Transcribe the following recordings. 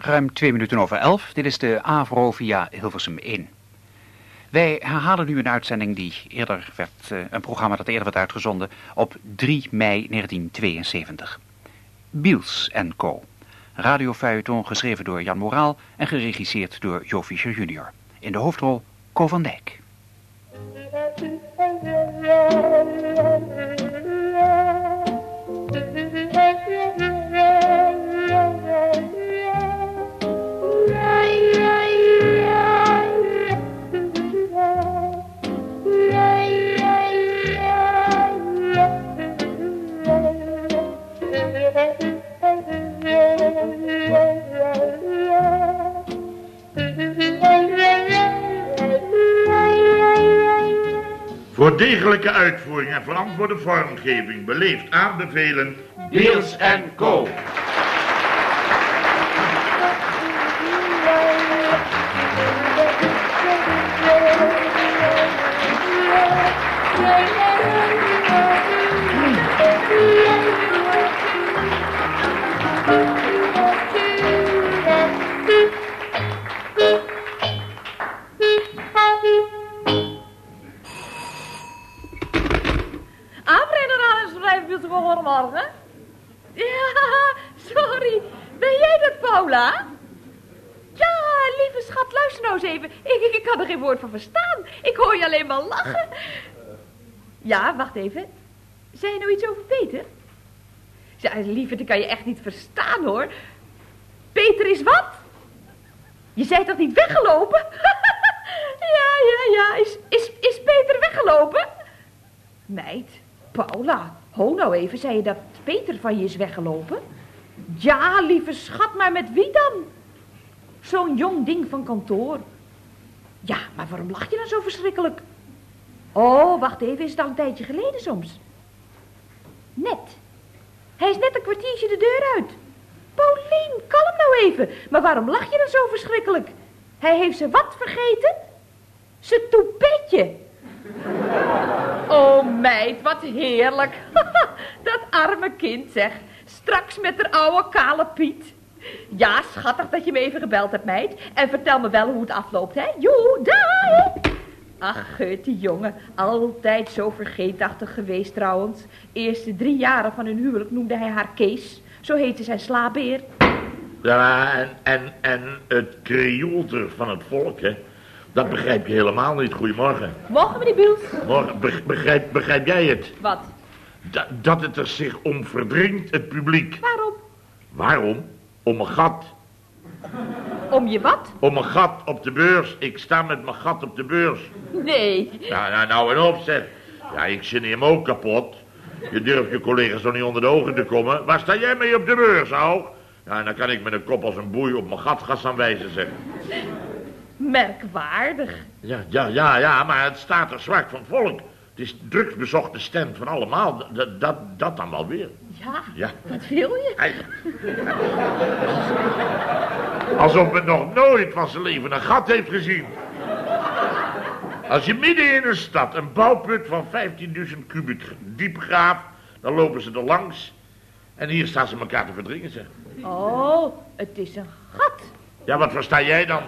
Ruim twee minuten over elf. Dit is de AVRO via Hilversum 1. Wij herhalen nu een uitzending die eerder werd, uh, een programma dat eerder werd uitgezonden op 3 mei 1972. Biels Co. Radiofeuilleton geschreven door Jan Moraal en geregisseerd door Jo Fischer jr. In de hoofdrol Co van Dijk. Degelijke uitvoering en verantwoorde vormgeving beleefd aanbevelen... Beels en Co. Goedemorgen. Ja, sorry. Ben jij dat, Paula? Ja, lieve schat, luister nou eens even. Ik, ik, ik kan er geen woord van verstaan. Ik hoor je alleen maar lachen. Ja, wacht even. Zei je nou iets over Peter? Ja, lieve, dat kan je echt niet verstaan, hoor. Peter is wat? Je zei toch niet weggelopen? ja, ja, ja. Is, is, is Peter weggelopen? Meid, Paula, Ho nou even, zei je dat Peter van je is weggelopen? Ja, lieve schat, maar met wie dan? Zo'n jong ding van kantoor. Ja, maar waarom lach je dan zo verschrikkelijk? Oh, wacht even, is het al een tijdje geleden soms? Net. Hij is net een kwartiertje de deur uit. Paulien, kalm nou even. Maar waarom lach je dan zo verschrikkelijk? Hij heeft ze wat vergeten? Zijn toepetje. Oh meid, wat heerlijk. dat arme kind zeg. Straks met de oude kale Piet. Ja, schattig dat je me even gebeld hebt, meid. En vertel me wel hoe het afloopt, hè. Joe, daar. Ach, die jongen. Altijd zo vergeetachtig geweest trouwens. Eerste drie jaren van hun huwelijk noemde hij haar Kees. Zo heette zijn slaabeer. Ja, en, en, en het krioelter van het volk, hè. Dat begrijp je helemaal niet. Goedemorgen. Morgen, meneer Biels. Morgen. begrijp, begrijp jij het? Wat? dat het er zich om verdringt, het publiek. Waarom? Waarom? Om een gat. Om je wat? Om een gat op de beurs. Ik sta met mijn gat op de beurs. Nee. Ja, nou, nou en op, zeg. Ja, ik zit hem ook kapot. Je durft je collega's nog niet onder de ogen te komen. Waar sta jij mee op de beurs, ouw? Ja, dan kan ik met een kop als een boei op mijn gat gaan wijzen, zeg. Merkwaardig. Ja, ja, ja, ja, maar het staat er zwart van volk. Het is drugsbezochte stem van allemaal. Dat, dat, dat dan wel weer. Ja, ja. wat wil je? Alsof het nog nooit van zijn leven een gat heeft gezien. Als je midden in een stad een bouwput van 15.000 kubiek diep graaft... dan lopen ze er langs. En hier staan ze elkaar te verdringen, zeg. Oh, het is een gat. Ja, wat versta jij dan?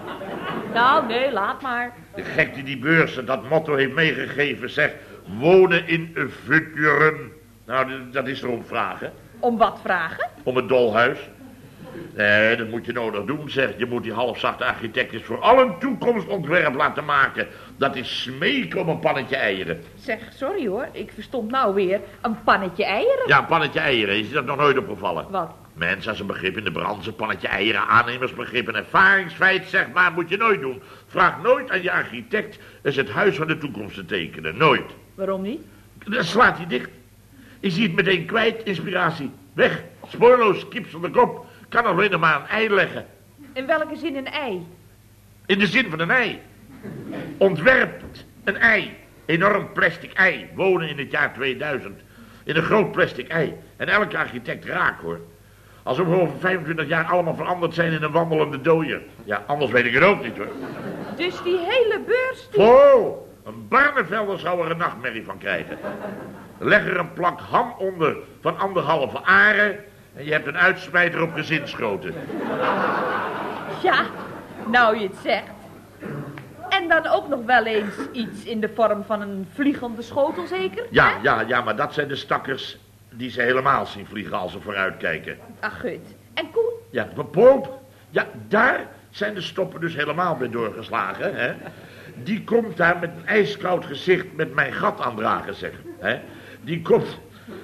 Nou, nee, laat maar. De gek die die beurzen dat motto heeft meegegeven zegt... wonen in futuren. Nou, dat is erom vragen. Om wat vragen? Om het dolhuis. Nee, dat moet je nodig doen, zeg. Je moet die halfzachte architectus voor al een toekomstontwerp laten maken. Dat is smeken om een pannetje eieren. Zeg, sorry hoor, ik verstond nou weer een pannetje eieren. Ja, een pannetje eieren. Is je dat nog nooit opgevallen? Wat? Mensen als een begrip in de branche, pannetje eieren, aannemersbegrip, een ervaringsfeit, zeg maar, moet je nooit doen. Vraag nooit aan je architect eens het huis van de toekomst te tekenen. Nooit. Waarom niet? Dan slaat hij dicht. Je ziet meteen kwijt, inspiratie. Weg, spoorloos, kip de kop. Kan alleen maar een ei leggen. In welke zin een ei? In de zin van een ei. Ontwerpt een ei. Enorm plastic ei. Wonen in het jaar 2000. In een groot plastic ei. En elke architect raak hoor. Alsof we over 25 jaar allemaal veranderd zijn in een wandelende dooier. Ja, anders weet ik het ook niet hoor. Dus die hele beurs... Die... Oh, een Barnevelder zou er een nachtmerrie van krijgen. Leg er een plank ham onder van anderhalve aren... en je hebt een uitspreider op gezinsgrote. Ja, nou je het zegt. En dan ook nog wel eens iets in de vorm van een vliegende schotel, zeker? Ja, hè? ja, ja, maar dat zijn de stakkers die ze helemaal zien vliegen als ze vooruitkijken. Ach, gut. En Koen? Ja, maar Poop, ja, daar zijn de stoppen dus helemaal mee doorgeslagen, hè. Die komt daar met een ijskoud gezicht met mijn gat aandragen, zeg. Hè? Die komt,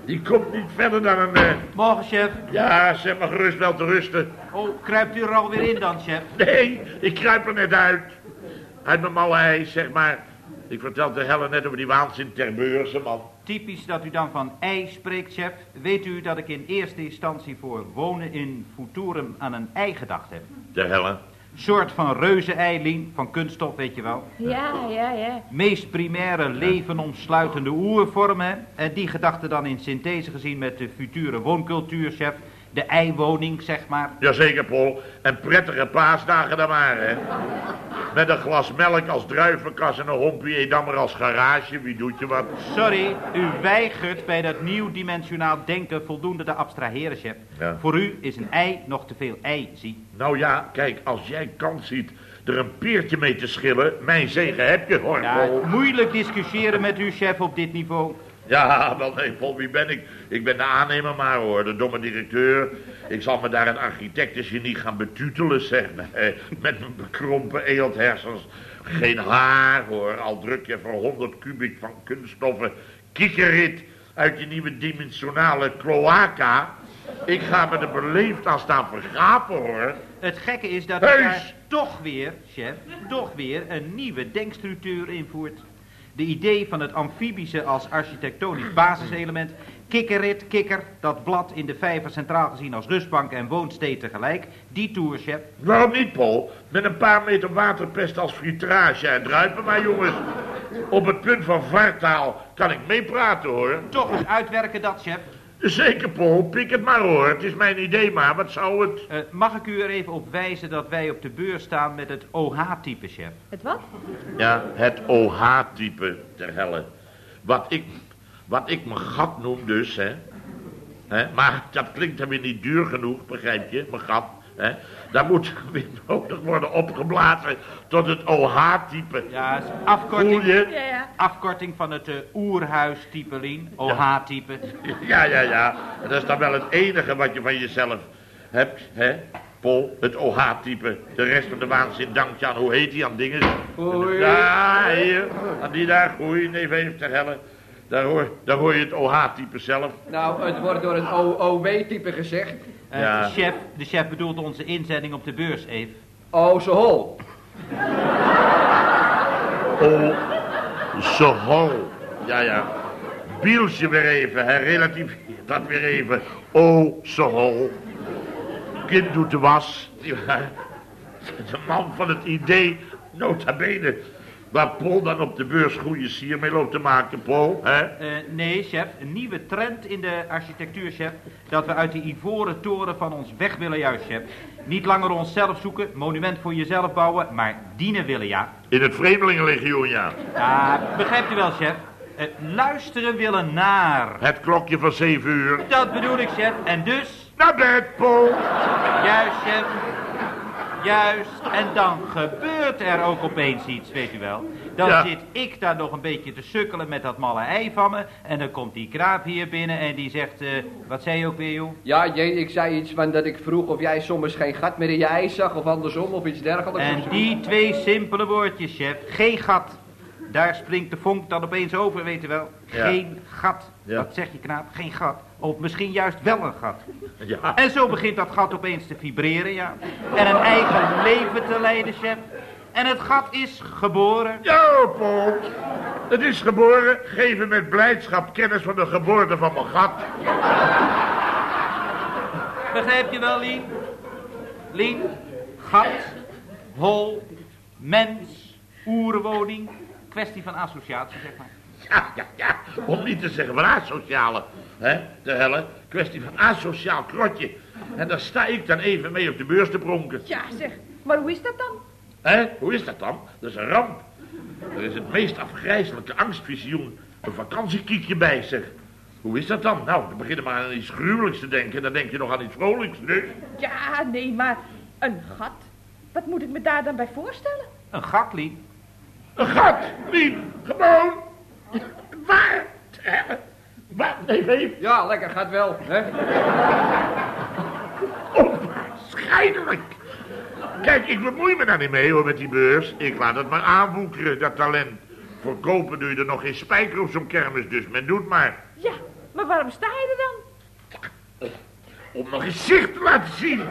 die komt niet verder dan een... eh, Morgen, chef. Ja, zeg maar gerust wel te rusten. Oh, kruipt u er alweer in dan, chef? Nee, ik kruip er net uit. Uit mijn malle ei, zeg maar. Ik vertelde Helle net over die waanzin ter beurze, man. Typisch dat u dan van ei spreekt, chef. Weet u dat ik in eerste instantie voor wonen in Futurum aan een ei gedacht heb? Ter Helle. Soort van reuze-eilien, van kunststof, weet je wel. Ja, ja, ja. Meest primaire leven omsluitende oervormen. En die gedachte dan in synthese gezien met de future wooncultuur, chef. De eiwoning, zeg maar. Jazeker, Paul. En prettige paasdagen dan maar, hè. Met een glas melk als druivenkas en een hompie Edammer als garage. Wie doet je wat? Sorry, u weigert bij dat nieuw dimensionaal denken voldoende te abstraheren, chef. Ja. Voor u is een ei nog te veel ei, zie. Nou ja, kijk, als jij kans ziet er een peertje mee te schillen, mijn zegen heb je, hoor, Ja, moeilijk discussiëren met u, chef, op dit niveau. Ja, wel nee, Paul, wie ben ik? Ik ben de aannemer maar, hoor, de domme directeur. Ik zal me daar een architectengenie gaan betutelen, zeg. Nee, met mijn bekrompen eendhersens. Geen haar, hoor, al druk je voor 100 kubiek van kunststoffen. Kikkerrit uit je nieuwe dimensionale cloaca. Ik ga me er beleefd aan staan vergapen, hoor. Het gekke is dat daar toch weer, chef, toch weer een nieuwe denkstructuur invoert. De idee van het amfibische als architectonisch basiselement. Kikkerrit, kikker, dat blad in de vijver centraal gezien als rustbank en woonsteed tegelijk. Die tour, chef. Waarom niet, Paul? Met een paar meter waterpest als filtrage en druipen maar, jongens. Op het punt van vaartaal kan ik meepraten, hoor. Toch eens uitwerken dat, chef. Zeker, Paul. Pik het maar, hoor. Het is mijn idee maar. Wat zou het... Eh, mag ik u er even op wijzen dat wij op de beurs staan met het OH-type, chef? Het wat? Ja, het OH-type ter helle. Wat ik, wat ik mijn gat noem dus, hè. hè. Maar dat klinkt dan weer niet duur genoeg, begrijp je, mijn gat. Hè. Daar moet weer nodig worden opgeblazen tot het OH-type. Ja, is Voel afkorting, je? Ja, ja. afkorting van het eh, oerhuis-type, Lien. OH-type. Ja, ja, ja. Dat is dan wel het enige wat je van jezelf hebt, hè? Paul, het OH-type. De rest van de waanzin dankt je aan, hoe heet die, aan dingen? Goeie. Ja, hier, aan die daar, goeie, neef even ter helle. Daar hoor, daar hoor je het OH-type zelf. Nou, het wordt door een OOW-type gezegd. Eh, Ja. chef, de chef bedoelt onze inzending op de beurs, even. Oh, zo hol. Oh, zo ho. Ja, ja. Bielsje weer even, hè, relatief dat weer even. Oh, zo ho. Kind doet de was. De man van het idee, nota bene. Waar Paul dan op de beurs goede sier mee loopt te maken, Paul, hè? Eh, nee, chef, een nieuwe trend in de architectuur, chef. Dat we uit de ivoren toren van ons weg willen, juist, chef. Niet langer onszelf zoeken, monument voor jezelf bouwen, maar dienen willen, ja. In het Vreemdelingenlegioen, ja. Ja, begrijpt u wel, chef? Eh, luisteren willen naar. Het klokje van zeven uur. Dat bedoel ik, chef. En dus, Naar bed, Paul. juist, chef. Juist. En dan gebeurt er ook opeens iets, weet u wel. Dan Ja. zit ik daar nog een beetje te sukkelen met dat malle ei van me. En dan komt die kraap hier binnen en die zegt... eh, wat zei je ook weer, joh? Ja, je, ik zei iets van dat ik vroeg of jij soms geen gat meer in je ijs zag of andersom of iets dergelijks. En die twee simpele woordjes, chef. Geen gat. Daar springt de vonk dan opeens over, weet u wel. Ja. Geen gat. Ja. Dat zeg je knaap, geen gat. Of misschien juist wel een gat. Ja. En zo begint dat gat opeens te vibreren, ja. En een eigen leven te leiden, chef. En het gat is geboren. Ja, Paul. Het is geboren. Geven met blijdschap kennis van de geboorte van mijn gat. Begrijp je wel, Lien? Lien, gat, hol, mens, oerwoning. Kwestie van associatie, zeg maar. Ja, ja, ja. Om niet te zeggen van asociale. Hè, de helle. Kwestie van asociaal krotje. En daar sta ik dan even mee op de beurs te pronken. Ja, zeg. Maar hoe is dat dan? Hè? Hoe is dat dan? Dat is een ramp. Er is het meest afgrijzelijke angstvisioen. Een vakantiekiekje bij, zeg. Hoe is dat dan? Nou, dan begin je maar aan iets gruwelijks te denken. Dan denk je nog aan iets vrolijks, dus. Ja, nee, maar een gat. wat moet ik me daar dan bij voorstellen? Een gat, Lien. Een gat, Lien, gewoon. Waar? Waar? Nee, nee, Ja, lekker, gaat wel. Hè? onwaarschijnlijk. Kijk, ik bemoei me daar niet mee hoor met die beurs. Ik laat het maar aanwoekeren, dat talent. Voor kopen doe je er nog geen spijker op zo'n kermis, dus men doet maar. Ja, maar waarom sta je er dan? Om mijn gezicht te laten zien.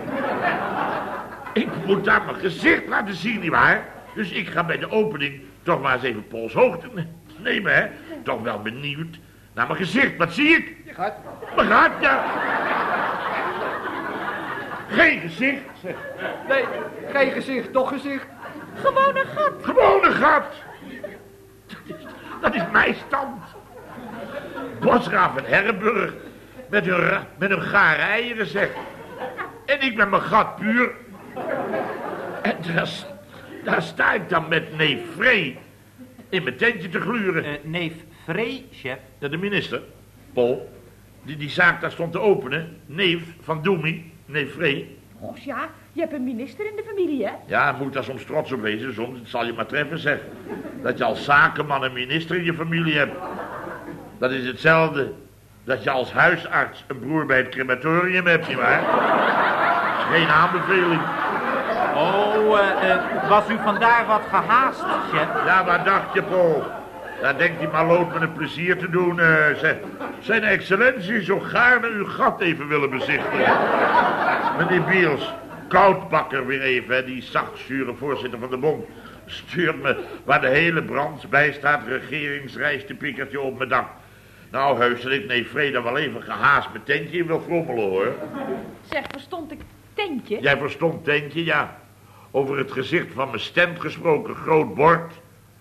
Ik moet daar mijn gezicht laten zien, nietwaar? Dus ik ga bij de opening toch maar eens even polshoogte nemen, hè? Toch wel benieuwd naar mijn gezicht. Wat zie ik? Je gaat. Mijn gat, ja. Geen gezicht, zeg. Nee, geen gezicht, toch gezicht. Gewoon een gat. Gewoon een gat. Dat is, dat is mijn stand. Bosgraaf en Herrenburg met hun, ra- met hun gare eieren, zeg. En ik met mijn gat puur. En daar, daar sta ik dan met neef Vree in mijn tentje te gluren. Eh, neef Vree, chef. Ja, de minister, Paul, die die zaak daar stond te openen. Neef van Doemie, neef Vree. Och ja, je hebt een minister in de familie, hè? Ja, moet daar soms trots op wezen, soms het zal je maar treffen, zeg. Dat je als zakenman een minister in je familie hebt. Dat is hetzelfde dat je als huisarts een broer bij het crematorium hebt, nietwaar? Geen aanbeveling. Oh, eh, eh, was u vandaar wat gehaast, chef? Ja, wat dacht je, Paul? Daar denkt die maloot me een plezier te doen. eh, zeg. Zijn excellentie zou gaarne uw gat even willen bezichtigen. Meneer Biels, koudbakker weer even, hè, die zachtzure voorzitter van de bond. Stuurt me waar de hele brand bij staat, regeringsrijstepikkertje op mijn dak. Nou, heus dat ik nee Vrede wel even gehaast mijn tentje wil frommelen, hoor. Zeg, verstond ik tentje? Jij verstond tentje, ja. Over het gezicht van mijn stent gesproken, groot bord.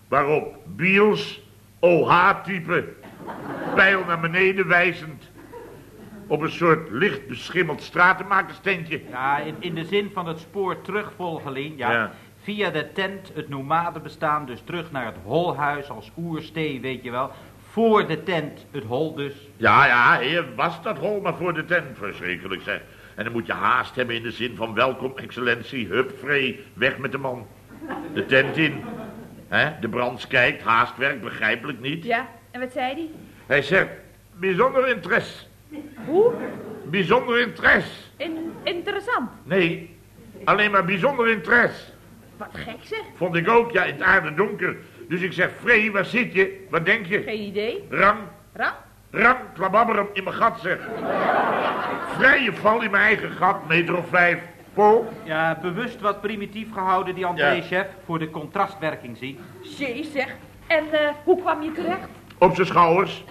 Waarop Biels, OH-type, pijl naar beneden wijzend. Op een soort licht beschimmeld stratenmakerstentje. Ja, in, in de zin van het spoor terugvolgen, Lien, ja. Ja. Via de tent, het nomadenbestaan, dus terug naar het holhuis als oerstee, weet je wel. Voor de tent, het hol dus. Ja, ja, heer, was dat hol maar voor de tent, verschrikkelijk zeg. En dan moet je haast hebben in de zin van welkom, excellentie, hup, vree, weg met de man. De tent in. Hè, de brand kijkt, haastwerk, begrijpelijk niet. Ja, en wat zei die? Hij zegt, bijzonder interesse. Hoe? Bijzonder interesse. In, interessant. Nee, alleen maar bijzonder interesse. Wat gek zeg. Vond ik ook, ja, in het aarde donker. Dus ik zeg, Free, waar zit je? Wat denk je? Geen idee. Rang, Rang? Rang, klababberum in mijn gat, zeg. Vrije val in mijn eigen gat, meter of vijf. Po, Ja, bewust wat primitief gehouden, die Ja. chef, voor de contrastwerking, zie. Jee zeg. En eh, hoe kwam je terecht? op zijn schouders.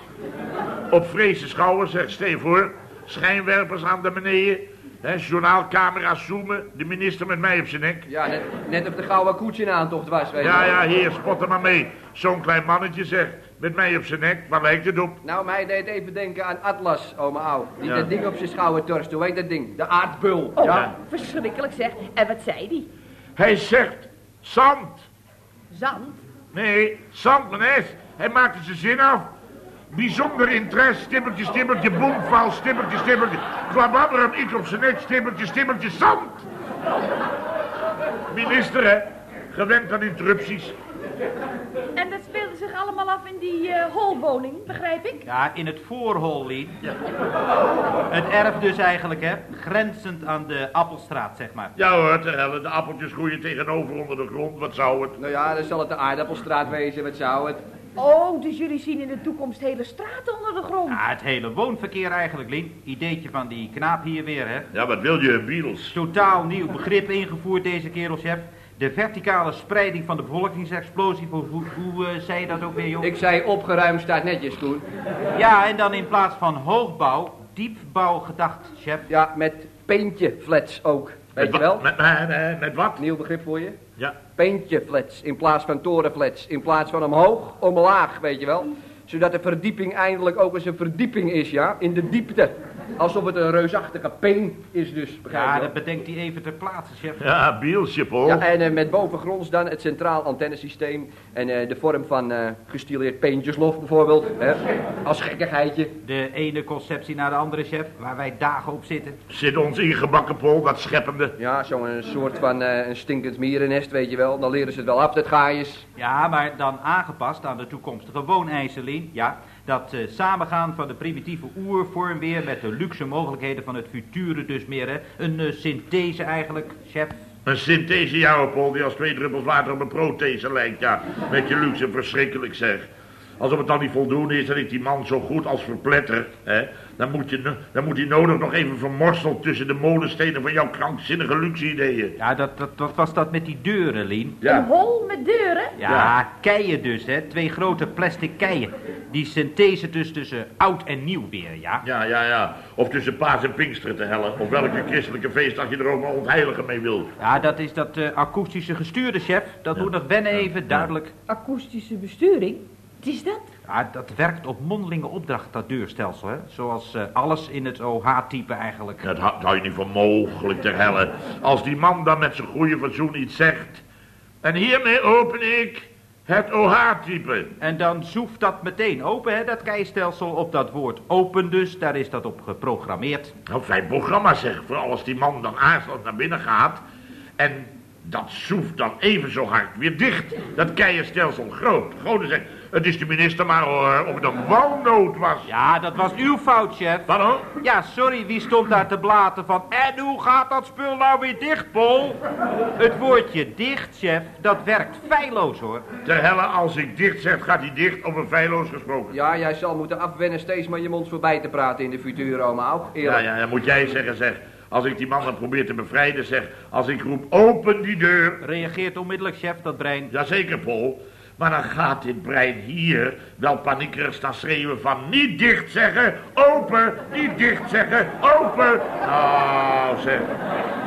Op Vreese schouders, zeg, stel je voor. Schijnwerpers aan de beneden. Hè, journaalcamera's zoomen. De minister met mij op zijn nek. Ja, net, net op de gouden koets in aantocht was, weet je Ja, wel. ja, heer, spot er maar mee. Zo'n klein mannetje, zeg. Met mij op zijn nek. Waar lijkt het op? Nou, mij deed even denken aan Atlas, oma Au. Die Ja. dat ding op zijn schouder torst, hoe heet dat ding? De aardbul. Oh, Ja. verschrikkelijk zeg. En wat zei die? Hij zegt, zand. Zand? Nee, zand, meneer. Hij maakte zijn zin af. Bijzonder interesse, stippeltje, stippeltje, boomval, stippeltje, stippeltje. Klababberum, ik op zijn nek, stippeltje, stippeltje, zand. Minister, hè. Gewend aan interrupties. En dat speelde zich allemaal af in die eh, holwoning, begrijp ik? Ja, in het voorhol, Lien. Het erf dus eigenlijk, hè. Grenzend aan de Appelstraat, zeg maar. Ja hoor, ter helle, de appeltjes groeien tegenover onder de grond. Wat zou het? Nou ja, dan zal het de aardappelstraat wezen, wat zou het? Oh, dus jullie zien in de toekomst hele straten onder de grond. Ja, het hele woonverkeer eigenlijk, Lien. Ideetje van die knaap hier weer, hè. Ja, wat wil je, Beatles? Totaal nieuw begrip ingevoerd, deze kerel, chef. De verticale spreiding van de bevolkingsexplosie. Hoe, hoe, hoe eh, zei je dat ook weer, joh? Ik zei opgeruimd staat netjes, Koen. Ja, en dan in plaats van hoogbouw, diepbouw gedacht, chef. Ja, met peentje flats ook. Weet je Met wel? wa- Met, met, met, met wat? Nieuw begrip voor je? Ja. Peentje flats in plaats van torenflats. In plaats van omhoog, omlaag, weet je wel? Zodat de verdieping eindelijk ook eens een verdieping is, ja? In de diepte. Alsof het een reusachtige peen is dus, begrijp je Ja, wel? dat bedenkt hij even ter plaatse, chef. Ja, Bielsje, Paul. Ja, en eh, met bovengronds dan het centraal antennesysteem en eh, de vorm van eh gestileerd peentjeslof bijvoorbeeld. Hè? Als gekkigheidje. De ene conceptie naar de andere, chef, waar wij dagen op zitten. Zit ons ingebakken, Paul, dat scheppende. Ja, zo'n soort van eh, een stinkend mierennest, weet je wel. Dan leren ze het wel af, dat gaaiers. Ja, maar dan aangepast aan de toekomstige wooneisen, Lien. Ja, dat eh, samengaan van de primitieve oervorm weer met de luxe mogelijkheden van het future dus meer, hè. Een eh, synthese eigenlijk, chef. Een synthese jouw, Paul, die als twee druppels water op een prothese lijkt, ja. Met je luxe, verschrikkelijk zeg. Alsof het dan niet voldoende is dat ik die man zo goed als verpletter, hè. Dan moet, je, dan moet hij nodig nog even vermorseld tussen de molenstenen van jouw krankzinnige luxe ideeën. Ja, dat, dat, dat was dat met die deuren, Lien. Een Ja, hol met deuren? Ja, Ja. keien dus, hè. Twee grote plastic keien. Die synthese dus tussen oud en nieuw weer, ja. ja, ja, ja. Of tussen paas en pinksteren te hellen. Of welke christelijke feestdag je er ook maar ontheiligen mee wil. Ja, dat is dat eh, akoestische gestuurde, chef. Dat moet nog wennen even, duidelijk. Akoestische besturing? Wat is dat? Ja, dat werkt op mondelinge opdracht, dat deurstelsel, hè. Zoals eh, alles in het OH-type eigenlijk. Dat hou hou je niet voor mogelijk ter helle. Als die man dan met zijn goede fatsoen iets zegt. En hiermee open ik het OH-type. En dan zoeft dat meteen open, hè, dat keistelsel op dat woord open dus. Daar is dat op geprogrammeerd. Nou, fijn programma zeg. Vooral als die man dan aarzelend naar binnen gaat. En dat zoeft dan even zo hard weer dicht. Dat keienstelsel groot. Grote zeg. Het is de minister maar hoor. Of het een walnoot was. Ja, dat was uw fout, chef. Wat hoor? Ja, sorry, wie stond daar te blaten van... En hoe gaat dat spul nou weer dicht, Pol? Het woordje dicht, chef, dat werkt feilloos, hoor. Ter helle, als ik dicht zeg, gaat hij dicht. Over feilloos gesproken. Ja, jij zal moeten afwennen steeds maar je mond voorbij te praten in de Futuro, maar ook Ja, eerlijk. ja, ja, moet jij zeggen, zeg. Als ik die man dan probeer te bevrijden, zeg. Als ik roep, open die deur. Reageert onmiddellijk, chef, dat brein. Jazeker, Paul. Maar dan gaat dit brein hier wel paniekerig staan schreeuwen van... Niet dicht zeggen, open, niet dicht zeggen, open. Nou, zeg.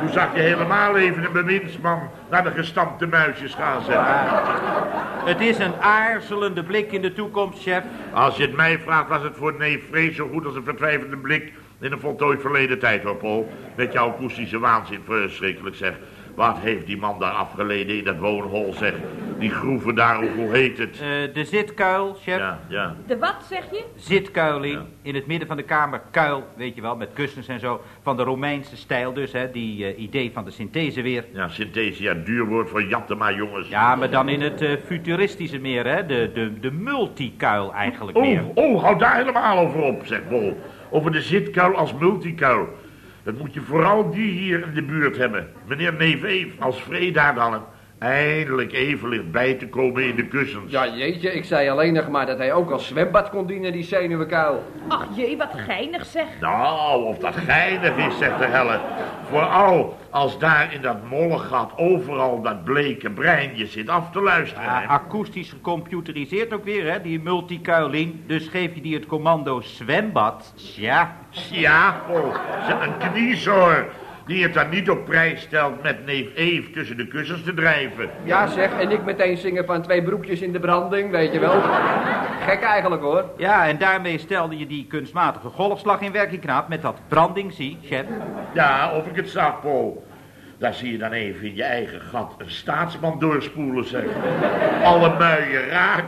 Toen zag je helemaal even een bewindsman naar de gestampte muisjes gaan, zeg. Het is een aarzelende blik in de toekomst, chef. Als je het mij vraagt, was het voor neef Vrees zo goed als een vertwijfelende blik... in een voltooid verleden tijd, hoor, Paul. Met jouw akoestische waanzin, verschrikkelijk, zeg. Wat heeft die man daar afgeleden in dat woonhol, zeg. Die groeven daar, hoe heet het? Eh, de zitkuil, chef. Ja, ja. De wat, zeg je? Zitkuiling, Ja. in het midden van de kamer, kuil, weet je wel, met kussens en zo. Van de Romeinse stijl dus, hè, die eh, idee van de synthese weer. Ja, synthese, ja, duur woord voor jatten maar, jongens. Ja, maar dan in het eh, futuristische meer, hè, de, de, de multikuil eigenlijk meer. Oh, oh, hou daar helemaal over op, zegt Bol. Over de zitkuil als multikuil. Dat moet je vooral die hier in de buurt hebben. Meneer Neef Eef, als Freda dan eindelijk even ligt bij te komen in de kussens. Ja, jeetje, ik zei alleen nog maar dat hij ook als zwembad kon dienen, die zenuwenkuil. Ach jee, wat geinig zeg. Nou, of dat geinig is, zegt de helle. Vooral als daar in dat mollegat overal dat bleke brein je zit af te luisteren. Ja, akoestisch gecomputeriseerd ook weer, hè, die multikuiling. Dus geef je die het commando zwembad. Ja, Ja, oh, ze- een kniezoor die het dan niet op prijs stelt met neef Eef tussen de kussens te drijven. Ja zeg, en ik meteen zingen van twee broekjes in de branding, weet je wel. Gek eigenlijk hoor. ja, en daarmee stelde je die kunstmatige golfslag in werking, knaap, met dat branding, zie, chef. Ja, of ik het zag, Paul. Daar zie je dan even in je eigen gat een staatsman doorspoelen, zeg. Alle muien raak,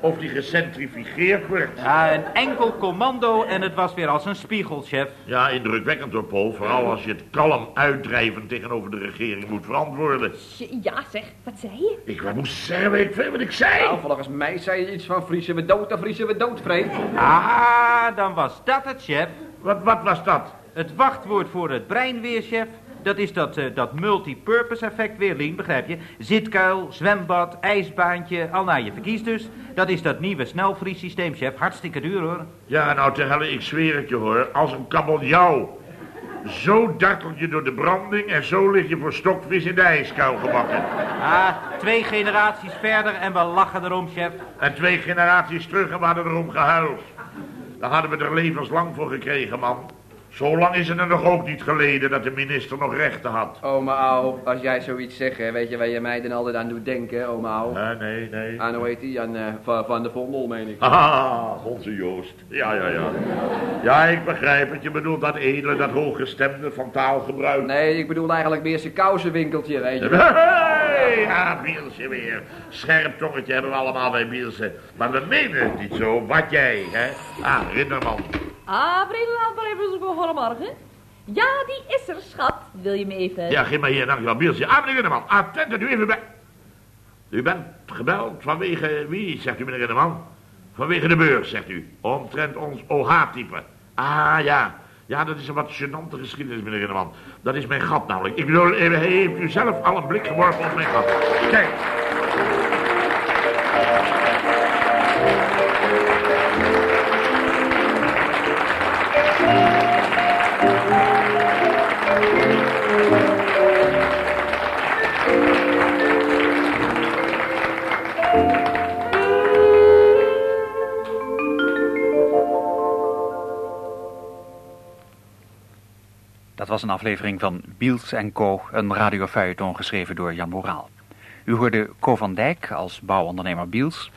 of die gecentrifugeerd wordt. Ja, een enkel commando en het was weer als een spiegel, chef. Ja, indrukwekkend hoor, Paul. Vooral als je het kalm uitdrijven tegenover de regering moet verantwoorden. Ja zeg, wat zei je? Ik wat moest zeggen, weet ik wat ik zei. Nou, volgens mij zei je iets van vriezen we dood, dan vriezen we dood, vreemd. Ah, dan was dat het, chef. Wat, wat was dat? Het wachtwoord voor het brein weer, chef. Dat is dat, eh, dat multipurpose effect weer, Lien, begrijp je? Zitkuil, zwembad, ijsbaantje, al naar je verkiest dus. Dat is dat nieuwe snelvriessysteem, chef. Hartstikke duur, hoor. Ja, nou te helle, ik zweer het je hoor. Als een kabeljauw. Zo dartel je door de branding en zo lig je voor stokvis in de ijskou gebakken. Ah, twee generaties verder en we lachen erom, chef. En twee generaties terug en we hadden erom gehuild. Daar hadden we er levenslang voor gekregen, man. Zo lang is het er nog ook niet geleden dat de minister nog rechten had. Oma Au, als jij zoiets zegt, hè, weet je waar je mij dan altijd aan doet denken, oma Au? Nee, nee, nee. Aan, hoe heet die? Aan eh, van, van de Vondel, meen ik. Ah, onze Joost. Ja, ja, ja. Ja, ik begrijp het. Je bedoelt dat edele, dat hooggestemde van taalgebruik. Nee, ik bedoel eigenlijk meer zijn kousenwinkeltje, weet je. Hey, ja, Bielse weer. Scherp tongetje hebben we allemaal bij Bielse. Maar we menen het niet zo. Wat jij, hè? Ah, Rinderman. Ah, maar even zo'n goedemorgen. Ja, die is er, schat. Wil je me even... Ja, geef maar hier, dankjewel, Bielse. Ah, meneer Rinderman. Attent dat u even bij... U bent gebeld vanwege wie, zegt u, meneer Rinderman? Vanwege de beurs, zegt u. Omtrent ons OH-type. Ah, ja. Ja, dat is een wat gênante geschiedenis, meneer Rinderman. Dat is mijn gat namelijk. Ik bedoel, heeft u zelf al een blik geworpen op mijn gat? Kijk. Was een aflevering van Biels Co., een radiofeuilleton geschreven door Jan Moraal. U hoorde Co van Dijk als bouwondernemer Biels,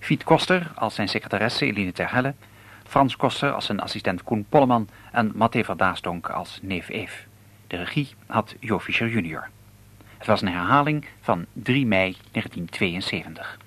Fiet Koster als zijn secretaresse Eline Terhelle, Frans Koster als zijn assistent Koen Polleman en Matthé van als neef Eef. De regie had Jo Fischer junior. Het was een herhaling van 3 mei 1972.